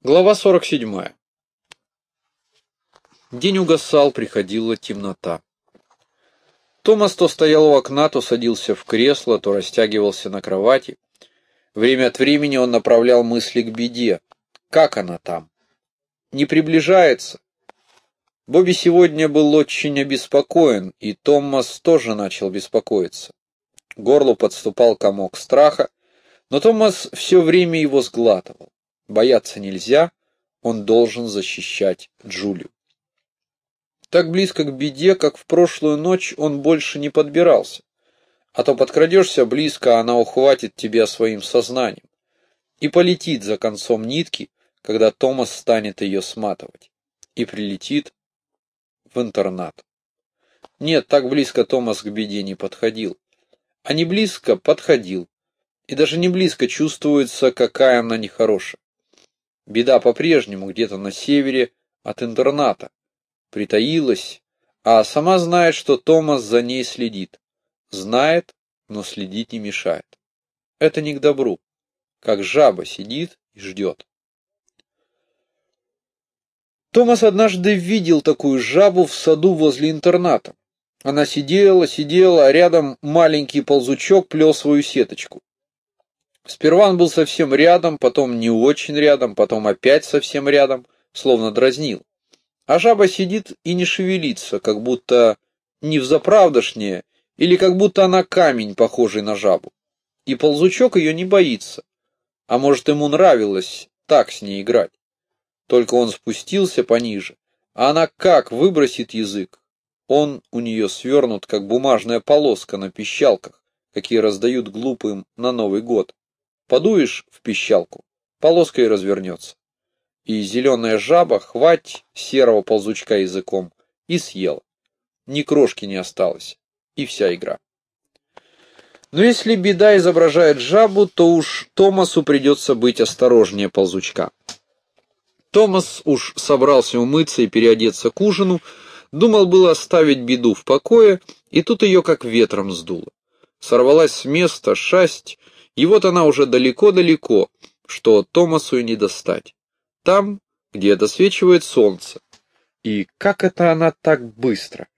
Глава 47. День угасал, приходила темнота. Томас то стоял у окна, то садился в кресло, то растягивался на кровати. Время от времени он направлял мысли к беде. Как она там? Не приближается? Бобби сегодня был очень обеспокоен, и Томас тоже начал беспокоиться. Горлу подступал комок страха, но Томас все время его сглатывал. Бояться нельзя, он должен защищать Джулию. Так близко к беде, как в прошлую ночь, он больше не подбирался. А то подкрадешься близко, а она ухватит тебя своим сознанием и полетит за концом нитки, когда Томас станет ее сматывать, и прилетит в интернат. Нет, так близко Томас к беде не подходил. А не близко подходил. И даже не близко чувствуется, какая она нехорошая. Беда по-прежнему где-то на севере от интерната. Притаилась, а сама знает, что Томас за ней следит. Знает, но следить не мешает. Это не к добру. Как жаба сидит и ждет. Томас однажды видел такую жабу в саду возле интерната. Она сидела, сидела, а рядом маленький ползучок плел свою сеточку. Сперва он был совсем рядом, потом не очень рядом, потом опять совсем рядом, словно дразнил. А жаба сидит и не шевелится, как будто не взаправдошнее, или как будто она камень, похожий на жабу. И ползучок ее не боится. А может, ему нравилось так с ней играть. Только он спустился пониже, а она как выбросит язык. Он у нее свернут, как бумажная полоска на пищалках, какие раздают глупым на Новый год. Подуешь в пищалку, полоска и развернется. И зеленая жаба хвать серого ползучка языком и съела. Ни крошки не осталось. И вся игра. Но если беда изображает жабу, то уж Томасу придется быть осторожнее ползучка. Томас уж собрался умыться и переодеться к ужину, думал было оставить беду в покое, и тут ее как ветром сдуло. Сорвалась с места, шасть, и вот она уже далеко-далеко, что Томасу и не достать. Там, где досвечивает солнце. И как это она так быстро?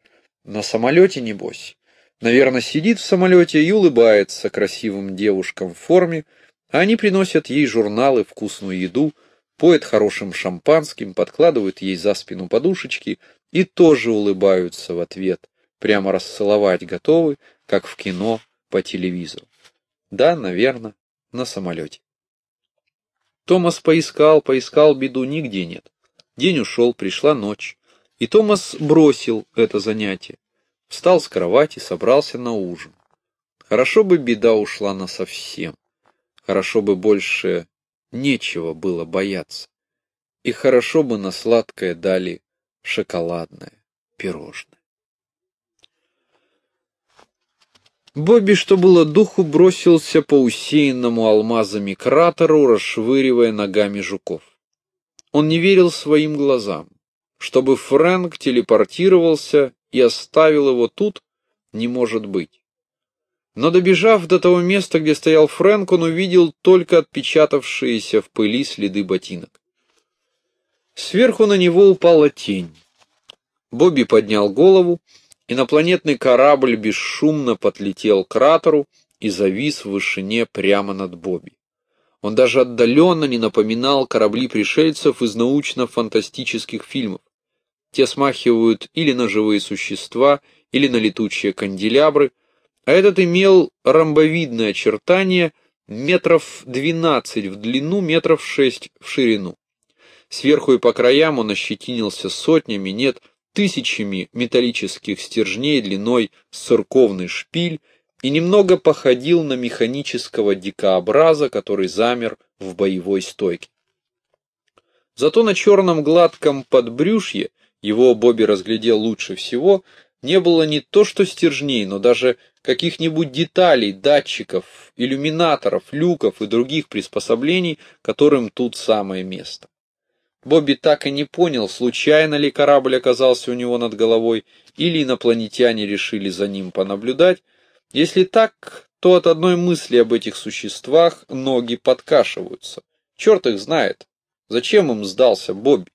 На самолете, небось. Наверное, сидит в самолете и улыбается красивым девушкам в форме, а они приносят ей журналы, вкусную еду, поят хорошим шампанским, подкладывают ей за спину подушечки и тоже улыбаются в ответ, прямо расцеловать готовы, как в кино по телевизору. Да, наверное, на самолете. Томас поискал, поискал беду, нигде нет. День ушел, пришла ночь. И Томас бросил это занятие. Встал с кровати, собрался на ужин. Хорошо бы беда ушла насовсем. Хорошо бы больше нечего было бояться. И хорошо бы на сладкое дали шоколадное пирожное. Бобби, что было духу, бросился по усеянному алмазами кратеру, расшвыривая ногами жуков. Он не верил своим глазам. Чтобы Фрэнк телепортировался и оставил его тут, не может быть. Но добежав до того места, где стоял Фрэнк, он увидел только отпечатавшиеся в пыли следы ботинок. Сверху на него упала тень. Бобби поднял голову Инопланетный корабль бесшумно подлетел к кратеру и завис в вышине прямо над Бобби. Он даже отдаленно не напоминал корабли пришельцев из научно-фантастических фильмов. Те смахивают или на живые существа, или на летучие канделябры, а этот имел ромбовидное очертание метров двенадцать в длину, метров шесть в ширину. Сверху и по краям он ощетинился сотнями, нет, тысячами металлических стержней длиной с церковный шпиль и немного походил на механического дикообраза, который замер в боевой стойке. Зато на черном гладком подбрюшье, его Бобби разглядел лучше всего, не было не то что стержней, но даже каких-нибудь деталей, датчиков, иллюминаторов, люков и других приспособлений, которым тут самое место. Бобби так и не понял, случайно ли корабль оказался у него над головой, или инопланетяне решили за ним понаблюдать. Если так, то от одной мысли об этих существах ноги подкашиваются. Черт их знает, Зачем им сдался Бобби?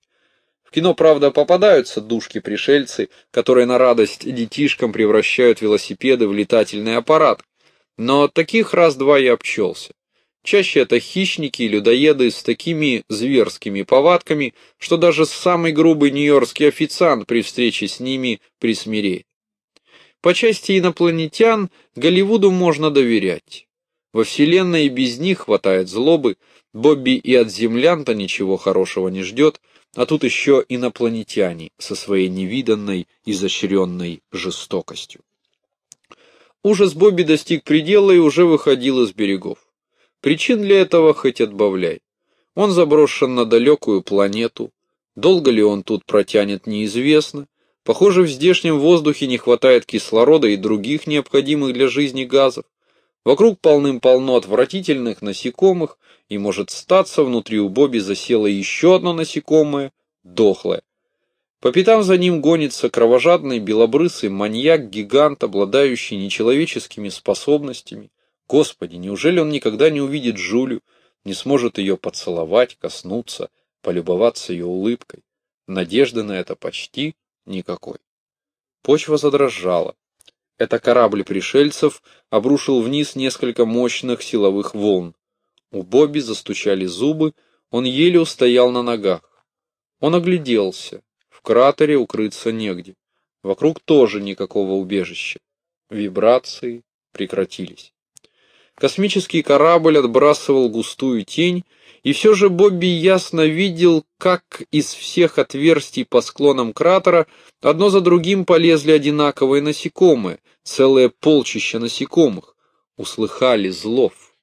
В кино, правда, попадаются душки-пришельцы, которые на радость детишкам превращают велосипеды в летательный аппарат. Но таких раз-два я обчелся. Чаще это хищники и людоеды с такими зверскими повадками, что даже самый грубый нью-йоркский официант при встрече с ними присмиреет. По части инопланетян Голливуду можно доверять. Во вселенной и без них хватает злобы, Бобби и от землян-то ничего хорошего не ждет, а тут еще инопланетяне со своей невиданной, изощренной жестокостью. Ужас Бобби достиг предела и уже выходил из берегов. Причин для этого хоть отбавляй. Он заброшен на далекую планету. Долго ли он тут протянет, неизвестно. Похоже, в здешнем воздухе не хватает кислорода и других необходимых для жизни газов. Вокруг полным-полно отвратительных насекомых, и может статься, внутри у Бобби засело еще одно насекомое, дохлое. По пятам за ним гонится кровожадный белобрысый маньяк-гигант, обладающий нечеловеческими способностями. Господи, неужели он никогда не увидит Жулю, не сможет ее поцеловать, коснуться, полюбоваться ее улыбкой? Надежды на это почти никакой. Почва задрожала. Это корабль пришельцев обрушил вниз несколько мощных силовых волн. У Бобби застучали зубы, он еле устоял на ногах. Он огляделся. В кратере укрыться негде. Вокруг тоже никакого убежища. Вибрации прекратились. Космический корабль отбрасывал густую тень, и все же Бобби ясно видел, как из всех отверстий по склонам кратера одно за другим полезли одинаковые насекомые, целое полчище насекомых, услыхали злов.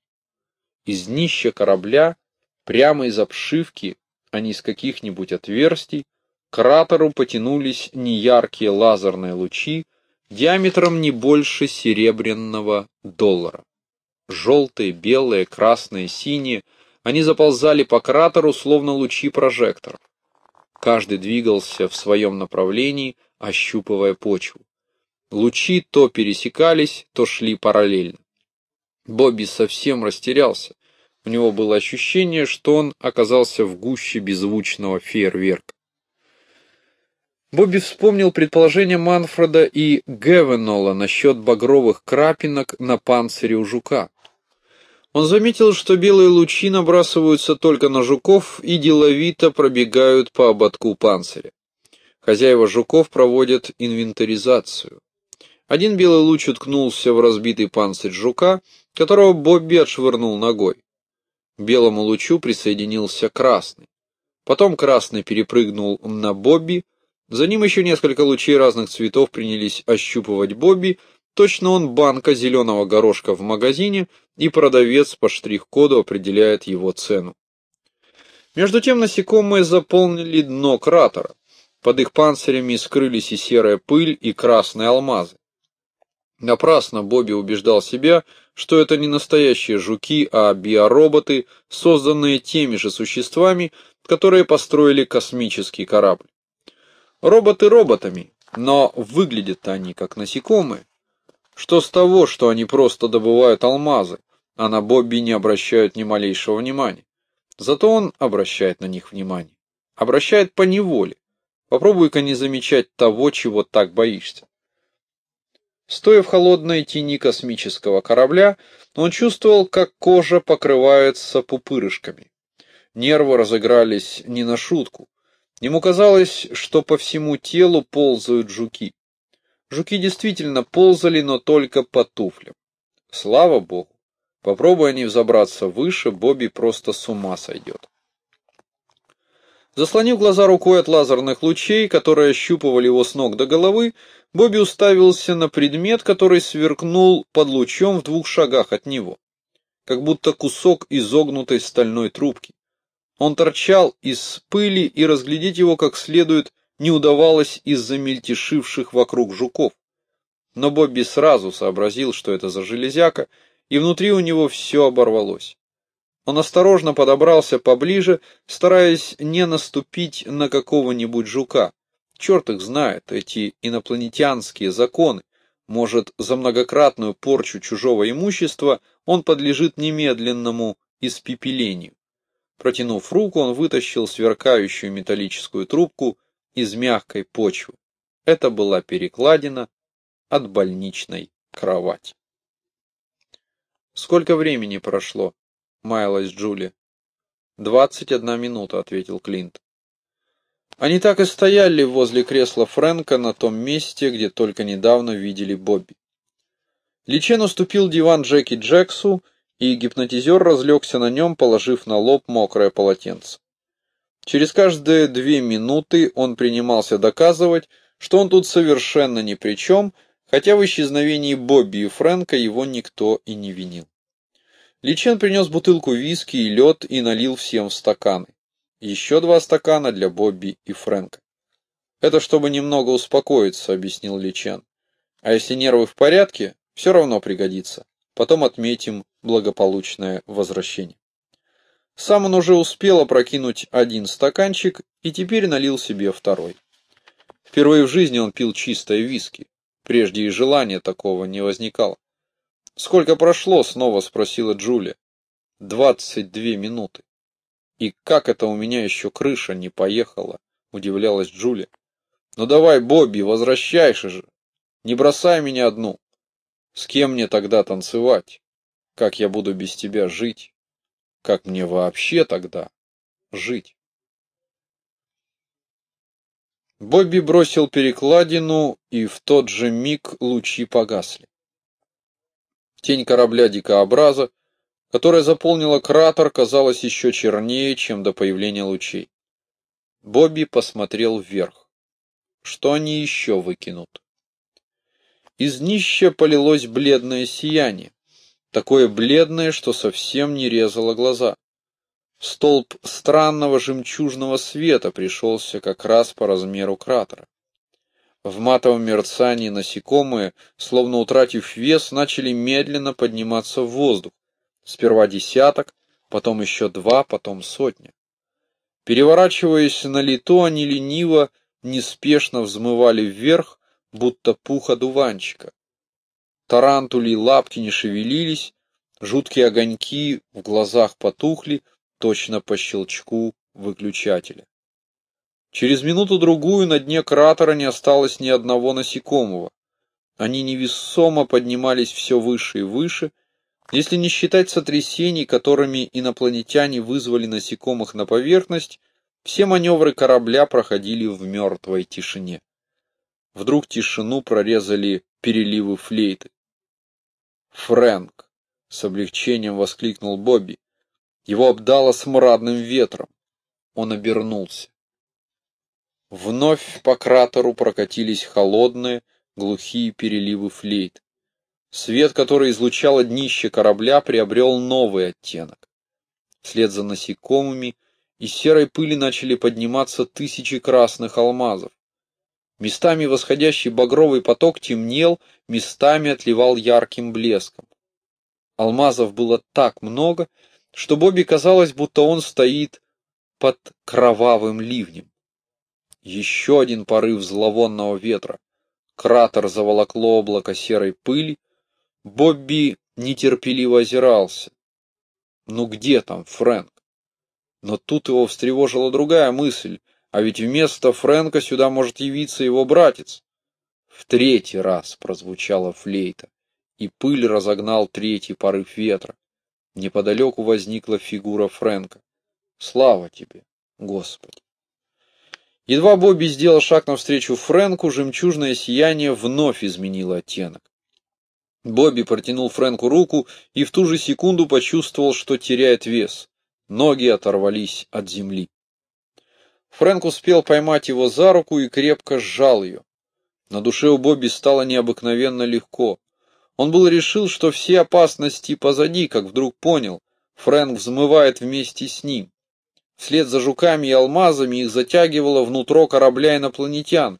Из днища корабля, прямо из обшивки, а не из каких-нибудь отверстий, к кратеру потянулись неяркие лазерные лучи диаметром не больше серебряного доллара. Желтые, белые, красные, синие, они заползали по кратеру, словно лучи прожекторов. Каждый двигался в своем направлении, ощупывая почву. Лучи то пересекались, то шли параллельно. Бобби совсем растерялся. У него было ощущение, что он оказался в гуще беззвучного фейерверка. Бобби вспомнил предположение Манфреда и Гевенола насчет багровых крапинок на панцире у жука. Он заметил, что белые лучи набрасываются только на жуков и деловито пробегают по ободку панциря. Хозяева жуков проводят инвентаризацию. Один белый луч уткнулся в разбитый панцирь жука, которого Бобби отшвырнул ногой. К белому лучу присоединился красный. Потом красный перепрыгнул на Бобби, за ним еще несколько лучей разных цветов принялись ощупывать Бобби, точно он банка зеленого горошка в магазине, и продавец по штрих-коду определяет его цену. Между тем насекомые заполнили дно кратера. Под их панцирями скрылись и серая пыль, и красные алмазы. Напрасно Бобби убеждал себя, что это не настоящие жуки, а биороботы, созданные теми же существами, которые построили космический корабль. Роботы роботами, но выглядят они как насекомые. Что с того, что они просто добывают алмазы, а на Бобби не обращают ни малейшего внимания? Зато он обращает на них внимание. Обращает по неволе. Попробуй-ка не замечать того, чего так боишься. Стоя в холодной тени космического корабля, он чувствовал, как кожа покрывается пупырышками. Нервы разыгрались не на шутку. Ему казалось, что по всему телу ползают жуки. Жуки действительно ползали, но только по туфлям. Слава богу. Попробуй они взобраться выше, Бобби просто с ума сойдет. Заслонив глаза рукой от лазерных лучей, которые ощупывали его с ног до головы, Бобби уставился на предмет, который сверкнул под лучом в двух шагах от него, как будто кусок изогнутой стальной трубки. Он торчал из пыли, и разглядеть его как следует не удавалось из-за мельтешивших вокруг жуков. Но Бобби сразу сообразил, что это за железяка, и внутри у него все оборвалось. Он осторожно подобрался поближе, стараясь не наступить на какого-нибудь жука. Черт их знает, эти инопланетянские законы. Может, за многократную порчу чужого имущества он подлежит немедленному испепелению. Протянув руку, он вытащил сверкающую металлическую трубку из мягкой почвы. Это была перекладина от больничной кровати. «Сколько времени прошло?» — маялась Джулия. «Двадцать одна минута», — ответил Клинт. Они так и стояли возле кресла Фрэнка на том месте, где только недавно видели Бобби. Личен уступил диван Джеки Джексу, и гипнотизер разлегся на нем, положив на лоб мокрое полотенце. Через каждые две минуты он принимался доказывать, что он тут совершенно ни при чем, хотя в исчезновении Бобби и Фрэнка его никто и не винил. Личен принес бутылку виски и лед и налил всем в стаканы. Еще два стакана для Бобби и Фрэнка. «Это чтобы немного успокоиться», — объяснил Личен. «А если нервы в порядке, все равно пригодится. Потом отметим благополучное возвращение». Сам он уже успел опрокинуть один стаканчик и теперь налил себе второй. Впервые в жизни он пил чистое виски. Прежде и желания такого не возникало. «Сколько прошло?» — снова спросила Джулия. «Двадцать две минуты». «И как это у меня еще крыша не поехала?» — удивлялась Джулия. «Ну давай, Бобби, возвращайся же! Не бросай меня одну! С кем мне тогда танцевать? Как я буду без тебя жить? Как мне вообще тогда жить?» Бобби бросил перекладину, и в тот же миг лучи погасли. Тень корабля дикообраза, которая заполнила кратер, казалась еще чернее, чем до появления лучей. Бобби посмотрел вверх. Что они еще выкинут? Из днища полилось бледное сияние, такое бледное, что совсем не резало глаза. Столб странного жемчужного света пришелся как раз по размеру кратера. В матовом мерцании насекомые, словно утратив вес, начали медленно подниматься в воздух. Сперва десяток, потом еще два, потом сотня. Переворачиваясь на лету, они лениво, неспешно взмывали вверх, будто пух одуванчика. Тарантули лапки не шевелились, жуткие огоньки в глазах потухли, точно по щелчку выключателя. Через минуту-другую на дне кратера не осталось ни одного насекомого. Они невесомо поднимались все выше и выше, если не считать сотрясений, которыми инопланетяне вызвали насекомых на поверхность, все маневры корабля проходили в мертвой тишине. Вдруг тишину прорезали переливы флейты. «Фрэнк!» — с облегчением воскликнул Бобби. Его обдало смрадным ветром. Он обернулся. Вновь по кратеру прокатились холодные, глухие переливы флейт. Свет, который излучало днище корабля, приобрел новый оттенок. Вслед за насекомыми из серой пыли начали подниматься тысячи красных алмазов. Местами восходящий багровый поток темнел, местами отливал ярким блеском. Алмазов было так много, что Бобби казалось, будто он стоит под кровавым ливнем. Еще один порыв зловонного ветра. Кратер заволокло облако серой пыли. Бобби нетерпеливо озирался. Ну где там Фрэнк? Но тут его встревожила другая мысль, а ведь вместо Фрэнка сюда может явиться его братец. В третий раз прозвучала флейта, и пыль разогнал третий порыв ветра. Неподалеку возникла фигура Фрэнка. Слава тебе, Господи! Едва Бобби сделал шаг навстречу Фрэнку, жемчужное сияние вновь изменило оттенок. Бобби протянул Фрэнку руку и в ту же секунду почувствовал, что теряет вес. Ноги оторвались от земли. Фрэнк успел поймать его за руку и крепко сжал ее. На душе у Бобби стало необыкновенно легко. Он был решил, что все опасности позади, как вдруг понял, Фрэнк взмывает вместе с ним. Вслед за жуками и алмазами их затягивало внутрь корабля инопланетян,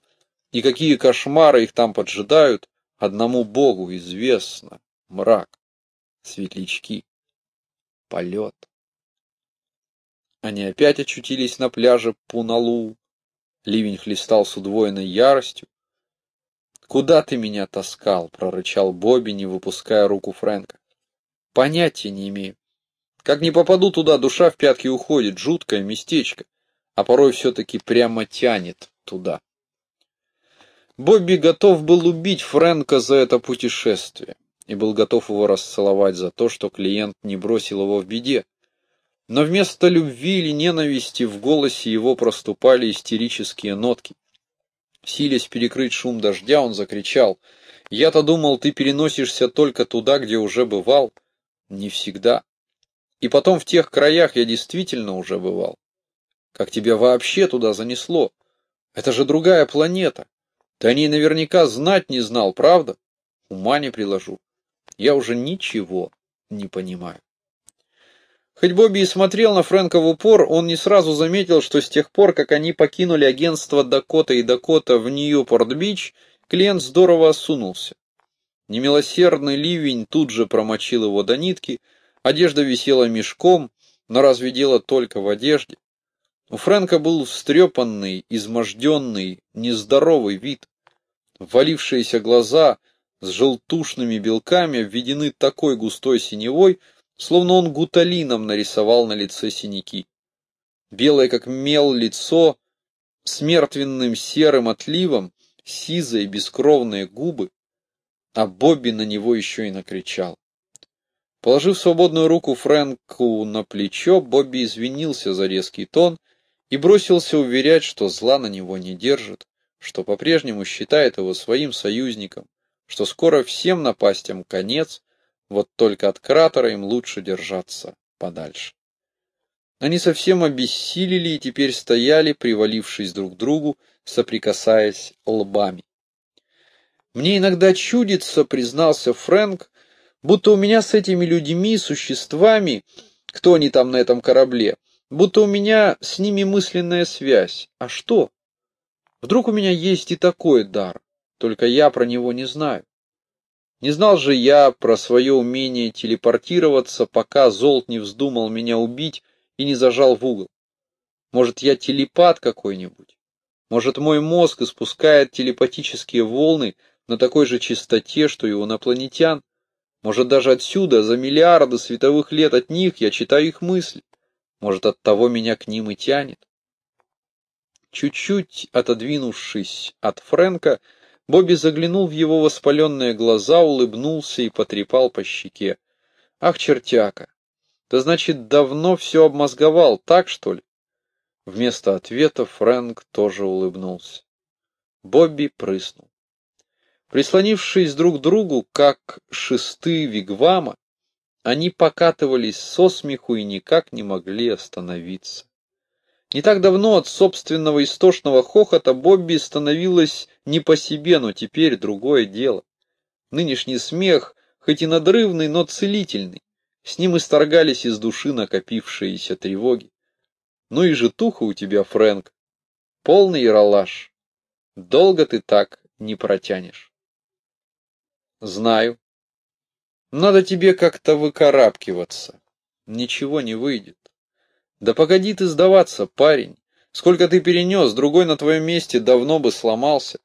и какие кошмары их там поджидают, одному Богу известно. Мрак, светлячки, полет. Они опять очутились на пляже Пуналу. Ливень хлестал с удвоенной яростью. «Куда ты меня таскал?» — прорычал Бобби, не выпуская руку Фрэнка. «Понятия не имею. Как не попаду туда, душа в пятки уходит, жуткое местечко, а порой все-таки прямо тянет туда. Бобби готов был убить Фрэнка за это путешествие и был готов его расцеловать за то, что клиент не бросил его в беде. Но вместо любви или ненависти в голосе его проступали истерические нотки. Силясь перекрыть шум дождя, он закричал. «Я-то думал, ты переносишься только туда, где уже бывал». «Не всегда. И потом в тех краях я действительно уже бывал. Как тебя вообще туда занесло? Это же другая планета. Ты о ней наверняка знать не знал, правда? Ума не приложу. Я уже ничего не понимаю. Хоть Бобби и смотрел на Фрэнка в упор, он не сразу заметил, что с тех пор, как они покинули агентство Дакота и Дакота в Ньюпорт-Бич, клиент здорово осунулся. Немилосердный ливень тут же промочил его до нитки, одежда висела мешком, но разве дело только в одежде? У Фрэнка был встрепанный, изможденный, нездоровый вид. Ввалившиеся глаза с желтушными белками введены такой густой синевой, словно он гуталином нарисовал на лице синяки. Белое, как мел, лицо с мертвенным серым отливом, сизые бескровные губы, а Бобби на него еще и накричал. Положив свободную руку Фрэнку на плечо, Бобби извинился за резкий тон и бросился уверять, что зла на него не держит, что по-прежнему считает его своим союзником, что скоро всем напастям конец, вот только от кратера им лучше держаться подальше. Они совсем обессилели и теперь стояли, привалившись друг к другу, соприкасаясь лбами. «Мне иногда чудится», — признался Фрэнк, «будто у меня с этими людьми, существами, кто они там на этом корабле, будто у меня с ними мысленная связь. А что? Вдруг у меня есть и такой дар, только я про него не знаю. Не знал же я про свое умение телепортироваться, пока Золт не вздумал меня убить и не зажал в угол. Может, я телепат какой-нибудь? Может, мой мозг испускает телепатические волны на такой же частоте, что и у инопланетян? Может, даже отсюда, за миллиарды световых лет от них, я читаю их мысли? Может, от того меня к ним и тянет? Чуть-чуть отодвинувшись от Фрэнка, Бобби заглянул в его воспаленные глаза, улыбнулся и потрепал по щеке. «Ах, чертяка! Ты, значит, давно все обмозговал, так что ли?» Вместо ответа Фрэнк тоже улыбнулся. Бобби прыснул. Прислонившись друг к другу, как шесты вигвама, они покатывались со смеху и никак не могли остановиться. Не так давно от собственного истошного хохота Бобби становилось не по себе, но теперь другое дело. Нынешний смех, хоть и надрывный, но целительный. С ним исторгались из души накопившиеся тревоги. Ну и житуха у тебя, Фрэнк. Полный яролаж. Долго ты так не протянешь. Знаю. Надо тебе как-то выкарабкиваться. Ничего не выйдет. Да погоди ты сдаваться, парень. Сколько ты перенес, другой на твоем месте давно бы сломался.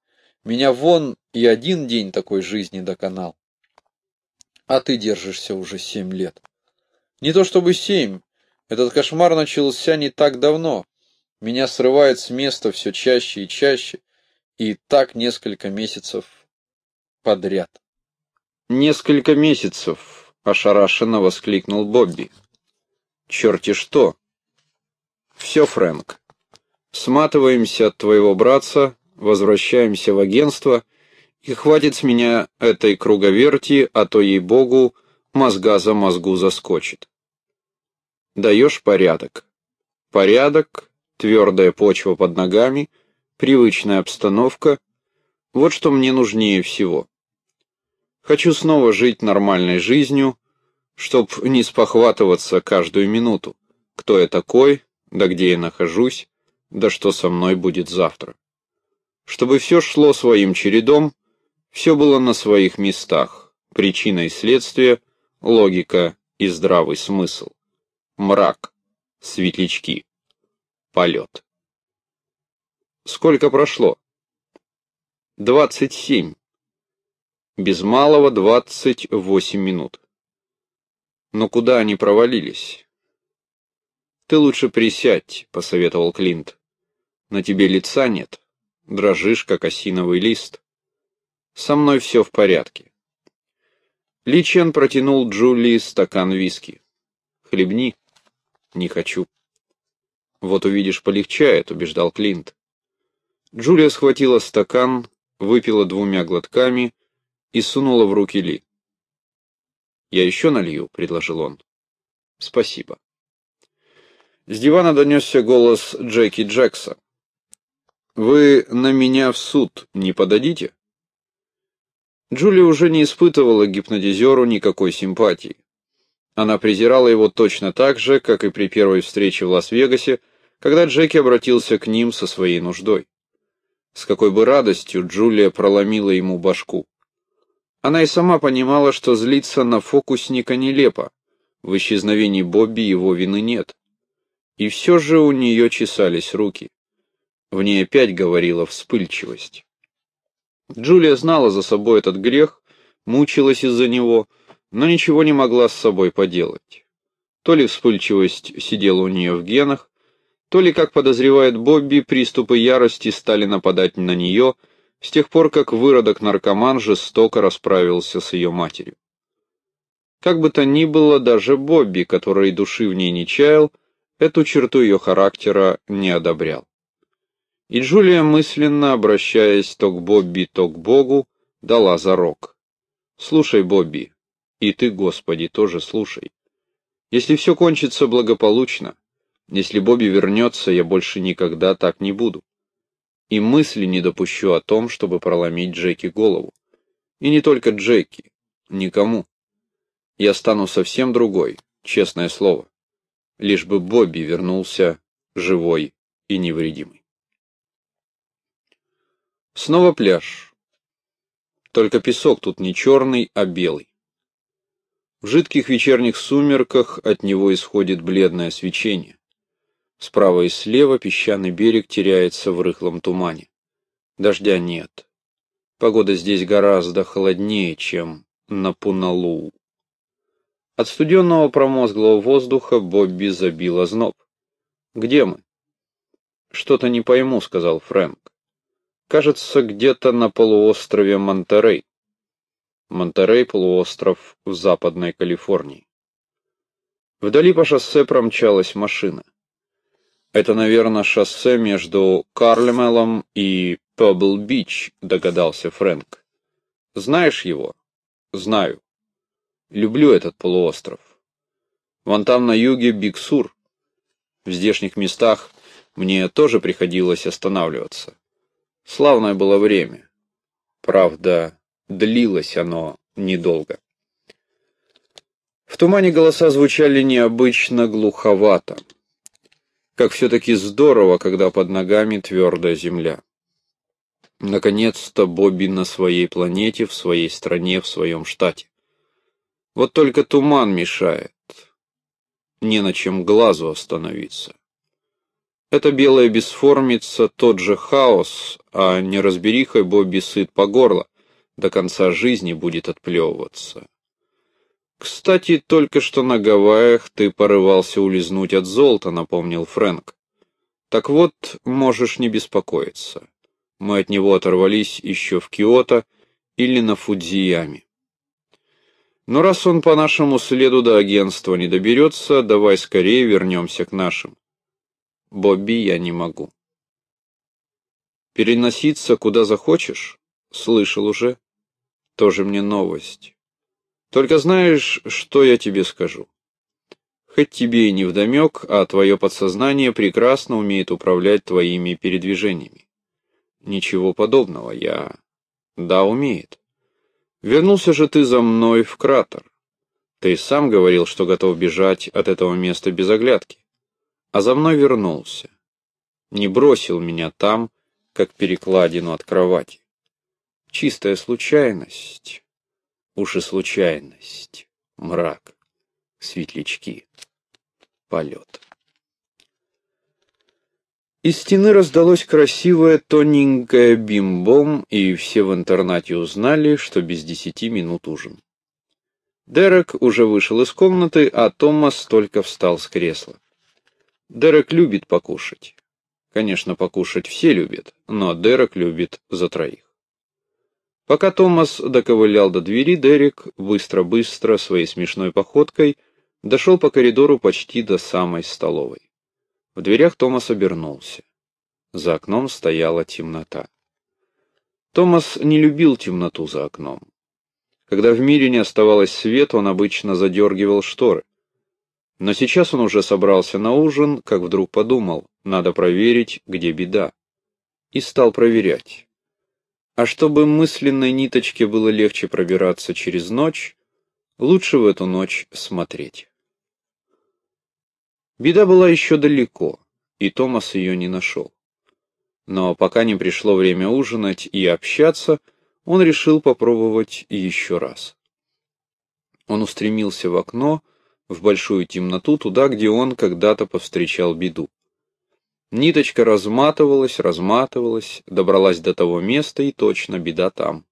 Меня вон и один день такой жизни доконал. А ты держишься уже семь лет. Не то чтобы семь. Этот кошмар начался не так давно. Меня срывает с места все чаще и чаще. И так несколько месяцев подряд. Несколько месяцев, ошарашенно воскликнул Бобби. Черти что! Все, Фрэнк. Сматываемся от твоего братца, возвращаемся в агентство, и хватит с меня этой круговерти, а то, ей-богу, мозга за мозгу заскочит. Даешь порядок. Порядок, твердая почва под ногами, привычная обстановка — вот что мне нужнее всего. Хочу снова жить нормальной жизнью, чтоб не спохватываться каждую минуту. Кто я такой, да где я нахожусь, да что со мной будет завтра. Чтобы все шло своим чередом, все было на своих местах, причина и следствие, логика и здравый смысл. Мрак, светлячки, полет. Сколько прошло? Двадцать семь. Без малого двадцать восемь минут. Но куда они провалились? «Ты лучше присядь», — посоветовал Клинт. «На тебе лица нет. Дрожишь, как осиновый лист. Со мной все в порядке». Ли Чен протянул Джулии стакан виски. «Хлебни». «Не хочу». «Вот увидишь, полегчает», — убеждал Клинт. Джулия схватила стакан, выпила двумя глотками и сунула в руки Ли. «Я еще налью», — предложил он. «Спасибо». С дивана донесся голос Джеки Джекса. «Вы на меня в суд не подадите?» Джулия уже не испытывала гипнотизеру никакой симпатии. Она презирала его точно так же, как и при первой встрече в Лас-Вегасе, когда Джеки обратился к ним со своей нуждой. С какой бы радостью Джулия проломила ему башку. Она и сама понимала, что злиться на фокусника нелепо. В исчезновении Бобби его вины нет. И все же у нее чесались руки. В ней опять говорила вспыльчивость. Джулия знала за собой этот грех, мучилась из-за него, но ничего не могла с собой поделать. То ли вспыльчивость сидела у нее в генах, то ли, как подозревает Бобби, приступы ярости стали нападать на нее с тех пор, как выродок-наркоман жестоко расправился с ее матерью. Как бы то ни было, даже Бобби, который души в ней не чаял, эту черту ее характера не одобрял. И Джулия, мысленно обращаясь то к Бобби, то к Богу, дала зарок. «Слушай, Бобби, и ты, Господи, тоже слушай. Если все кончится благополучно, если Бобби вернется, я больше никогда так не буду. И мысли не допущу о том, чтобы проломить Джеки голову. И не только Джеки, никому. Я стану совсем другой, честное слово. Лишь бы Бобби вернулся живой и невредимый. Снова пляж. Только песок тут не черный, а белый. В жидких вечерних сумерках от него исходит бледное свечение. Справа и слева песчаный берег теряется в рыхлом тумане. Дождя нет. Погода здесь гораздо холоднее, чем на Пуналу. От студенного промозглого воздуха Бобби забил озноб. «Где мы?» «Что-то не пойму», — сказал Фрэнк. «Кажется, где-то на полуострове Монтерей». Монтерей — полуостров в Западной Калифорнии. Вдали по шоссе промчалась машина. Это, наверное, шоссе между Карлемелом и Пебл-Бич, догадался Фрэнк. Знаешь его? Знаю. Люблю этот полуостров. Вон там на юге Биксур. В здешних местах мне тоже приходилось останавливаться. Славное было время. Правда, длилось оно недолго. В тумане голоса звучали необычно глуховато. Как все-таки здорово, когда под ногами твердая земля. Наконец-то Бобби на своей планете, в своей стране, в своем штате. Вот только туман мешает. Не на чем глазу остановиться. Это белая бесформица, тот же хаос, а неразберихой Бобби сыт по горло, до конца жизни будет отплевываться. «Кстати, только что на Гавайях ты порывался улизнуть от золота», — напомнил Фрэнк. «Так вот, можешь не беспокоиться. Мы от него оторвались еще в Киото или на Фудзияме. Но раз он по нашему следу до агентства не доберется, давай скорее вернемся к нашим. Бобби я не могу. Переноситься куда захочешь? Слышал уже. Тоже мне новость. Только знаешь, что я тебе скажу? Хоть тебе и не вдомек, а твое подсознание прекрасно умеет управлять твоими передвижениями. Ничего подобного, я... Да, умеет. Вернулся же ты за мной в кратер. Ты сам говорил, что готов бежать от этого места без оглядки. А за мной вернулся. Не бросил меня там, как перекладину от кровати. Чистая случайность. Уж и случайность, мрак, светлячки, полет. Из стены раздалось красивое тоненькое бим-бом, и все в интернате узнали, что без десяти минут ужин. Дерек уже вышел из комнаты, а Томас только встал с кресла. Дерек любит покушать. Конечно, покушать все любят, но Дерек любит за троих. Пока Томас доковылял до двери, Дерек быстро-быстро своей смешной походкой дошел по коридору почти до самой столовой. В дверях Томас обернулся. За окном стояла темнота. Томас не любил темноту за окном. Когда в мире не оставалось света, он обычно задергивал шторы. Но сейчас он уже собрался на ужин, как вдруг подумал, надо проверить, где беда. И стал проверять. А чтобы мысленной ниточке было легче пробираться через ночь, лучше в эту ночь смотреть. Беда была еще далеко, и Томас ее не нашел. Но пока не пришло время ужинать и общаться, он решил попробовать еще раз. Он устремился в окно, в большую темноту, туда, где он когда-то повстречал беду. Ниточка разматывалась, разматывалась, добралась до того места, и точно беда там.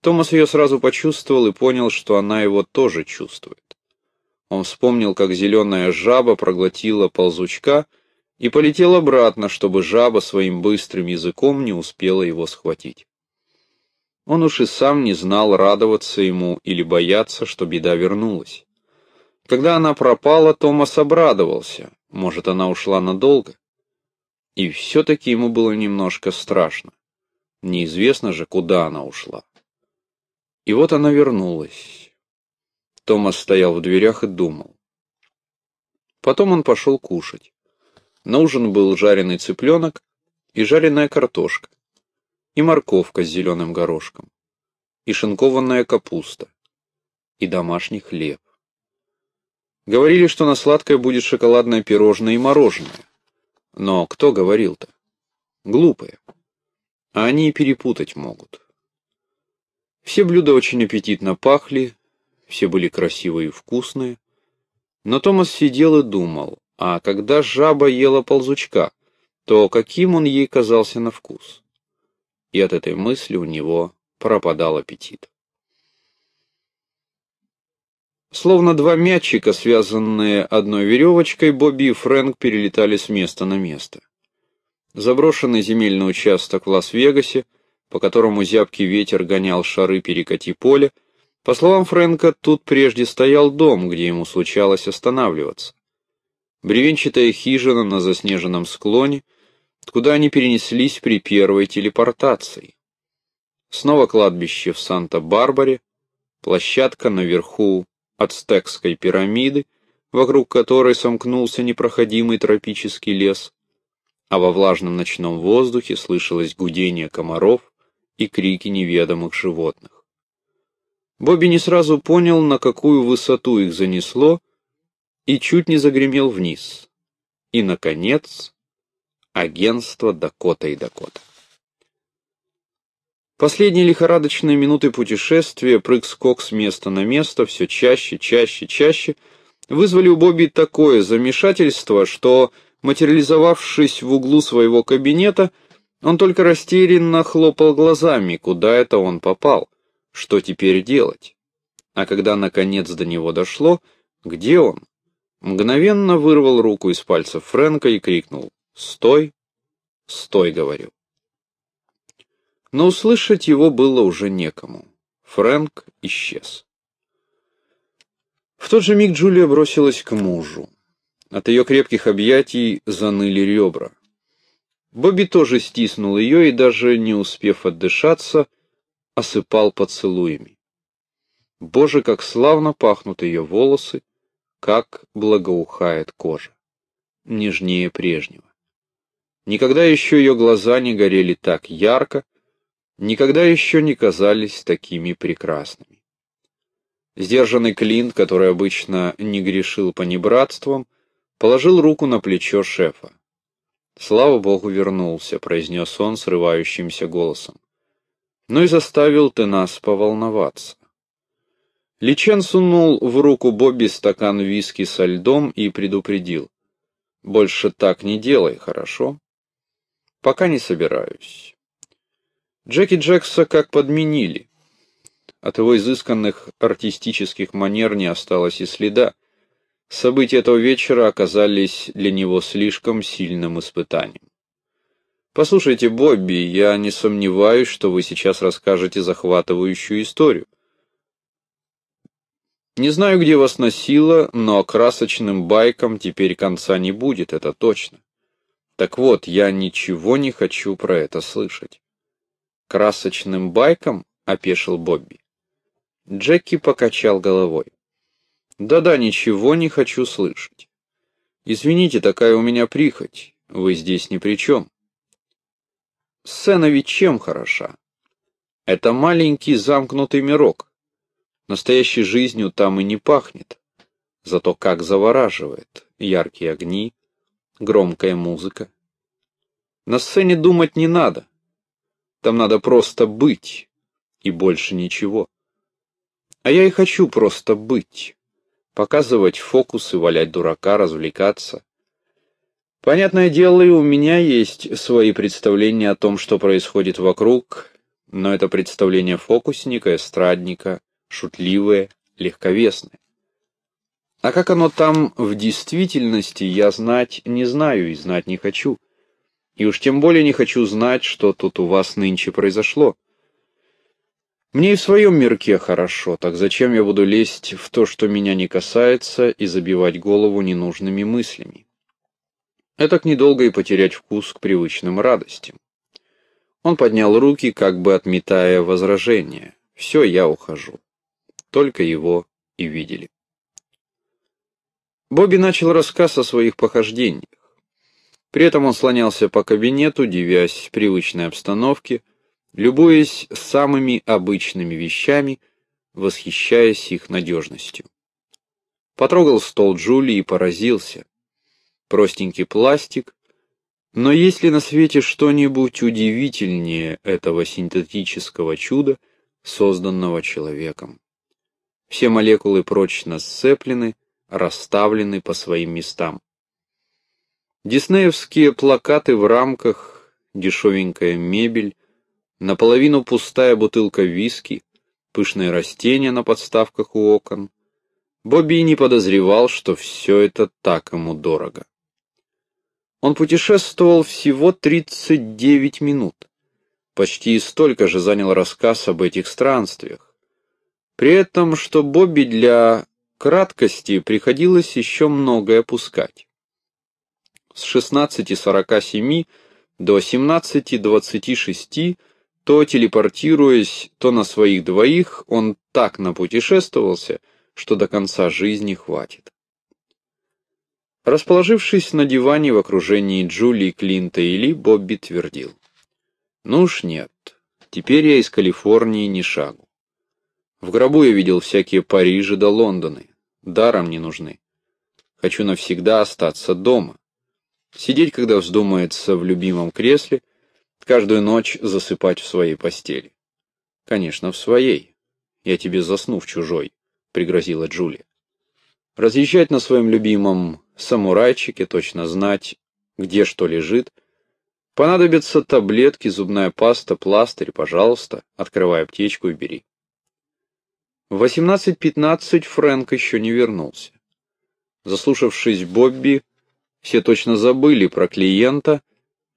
Томас ее сразу почувствовал и понял, что она его тоже чувствует. Он вспомнил, как зеленая жаба проглотила ползучка и полетел обратно, чтобы жаба своим быстрым языком не успела его схватить. Он уж и сам не знал, радоваться ему или бояться, что беда вернулась. Когда она пропала, Томас обрадовался. Может, она ушла надолго? И все-таки ему было немножко страшно. Неизвестно же, куда она ушла. И вот она вернулась. Томас стоял в дверях и думал. Потом он пошел кушать. На ужин был жареный цыпленок и жареная картошка, и морковка с зеленым горошком, и шинкованная капуста, и домашний хлеб. Говорили, что на сладкое будет шоколадное пирожное и мороженое. Но кто говорил-то? Глупые. А они и перепутать могут. Все блюда очень аппетитно пахли, все были красивые и вкусные. Но Томас сидел и думал, а когда жаба ела ползучка, то каким он ей казался на вкус? И от этой мысли у него пропадал аппетит. Словно два мячика, связанные одной веревочкой, Бобби и Фрэнк перелетали с места на место. Заброшенный земельный участок в Лас-Вегасе, по которому зябкий ветер гонял шары перекати поля, по словам Фрэнка, тут прежде стоял дом, где ему случалось останавливаться. Бревенчатая хижина на заснеженном склоне, куда они перенеслись при первой телепортации. Снова кладбище в Санта-Барбаре, площадка наверху ацтекской пирамиды, вокруг которой сомкнулся непроходимый тропический лес, а во влажном ночном воздухе слышалось гудение комаров и крики неведомых животных. Бобби не сразу понял, на какую высоту их занесло, и чуть не загремел вниз. И, наконец, агентство Дакота и Дакота. Последние лихорадочные минуты путешествия, прыг-скок с места на место, все чаще, чаще, чаще, вызвали у Бобби такое замешательство, что, материализовавшись в углу своего кабинета, он только растерянно хлопал глазами, куда это он попал, что теперь делать. А когда наконец до него дошло, где он, мгновенно вырвал руку из пальцев Фрэнка и крикнул «Стой! Стой!» — говорю но услышать его было уже некому. Фрэнк исчез. В тот же миг Джулия бросилась к мужу. От ее крепких объятий заныли ребра. Бобби тоже стиснул ее и, даже не успев отдышаться, осыпал поцелуями. Боже, как славно пахнут ее волосы, как благоухает кожа. Нежнее прежнего. Никогда еще ее глаза не горели так ярко, никогда еще не казались такими прекрасными. Сдержанный Клинт, который обычно не грешил понебратством, положил руку на плечо шефа. «Слава Богу, вернулся», — произнес он срывающимся голосом. «Ну и заставил ты нас поволноваться». Личен сунул в руку Бобби стакан виски со льдом и предупредил. «Больше так не делай, хорошо?» «Пока не собираюсь. Джеки Джекса как подменили. От его изысканных артистических манер не осталось и следа. События этого вечера оказались для него слишком сильным испытанием. Послушайте, Бобби, я не сомневаюсь, что вы сейчас расскажете захватывающую историю. Не знаю, где вас носило, но красочным байкам теперь конца не будет, это точно. Так вот, я ничего не хочу про это слышать. Красочным байкам? — опешил Бобби. Джеки покачал головой. Да-да, ничего не хочу слышать. Извините, такая у меня прихоть. Вы здесь ни при чем. Сцена ведь чем хороша? Это маленький замкнутый мирок. Настоящей жизнью там и не пахнет. Зато как завораживает. Яркие огни, громкая музыка. На сцене думать не надо. Там надо просто быть. И больше ничего. А я и хочу просто быть. Показывать фокусы, валять дурака, развлекаться. Понятное дело, и у меня есть свои представления о том, что происходит вокруг, но это представление фокусника, эстрадника, шутливое, легковесное. А как оно там в действительности, я знать не знаю и знать не хочу. И уж тем более не хочу знать, что тут у вас нынче произошло. Мне и в своем мирке хорошо, так зачем я буду лезть в то, что меня не касается, и забивать голову ненужными мыслями? Этак недолго и потерять вкус к привычным радостям. Он поднял руки, как бы отметая возражение. «Все, я ухожу» только его и видели. Бобби начал рассказ о своих похождениях. При этом он слонялся по кабинету, дивясь привычной обстановке, любуясь самыми обычными вещами, восхищаясь их надежностью. Потрогал стол Джули и поразился. Простенький пластик, но есть ли на свете что-нибудь удивительнее этого синтетического чуда, созданного человеком? Все молекулы прочно сцеплены, расставлены по своим местам. Диснеевские плакаты в рамках, дешевенькая мебель, наполовину пустая бутылка виски, пышные растения на подставках у окон. Бобби не подозревал, что все это так ему дорого. Он путешествовал всего 39 минут. Почти столько же занял рассказ об этих странствиях. При этом, что Бобби для краткости приходилось еще многое опускать. С 16.47 до 17.26, то телепортируясь, то на своих двоих, он так напутешествовался, что до конца жизни хватит. Расположившись на диване в окружении Джулии, Клинта и Ли, Бобби твердил. «Ну уж нет, теперь я из Калифорнии ни шагу. В гробу я видел всякие Парижи да Лондоны. Даром не нужны. Хочу навсегда остаться дома. Сидеть, когда вздумается в любимом кресле, каждую ночь засыпать в своей постели. Конечно, в своей. Я тебе засну в чужой, пригрозила Джулия. Разъезжать на своем любимом самурайчике, точно знать, где что лежит. Понадобятся таблетки, зубная паста, пластырь, пожалуйста, открывай аптечку и бери. В 18.15 Фрэнк еще не вернулся. Заслушавшись Бобби, все точно забыли про клиента,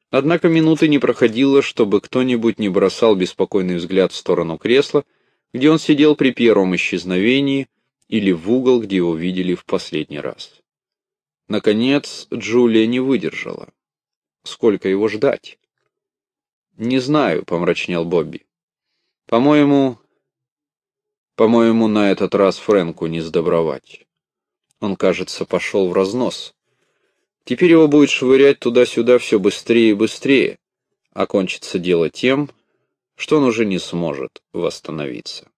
однако минуты не проходило, чтобы кто-нибудь не бросал беспокойный взгляд в сторону кресла, где он сидел при первом исчезновении, или в угол, где его видели в последний раз. Наконец, Джулия не выдержала. Сколько его ждать? «Не знаю», — помрачнел Бобби. «По-моему, по-моему, на этот раз Фрэнку не сдобровать. Он, кажется, пошел в разнос. Теперь его будет швырять туда-сюда все быстрее и быстрее, а кончится дело тем, что он уже не сможет восстановиться.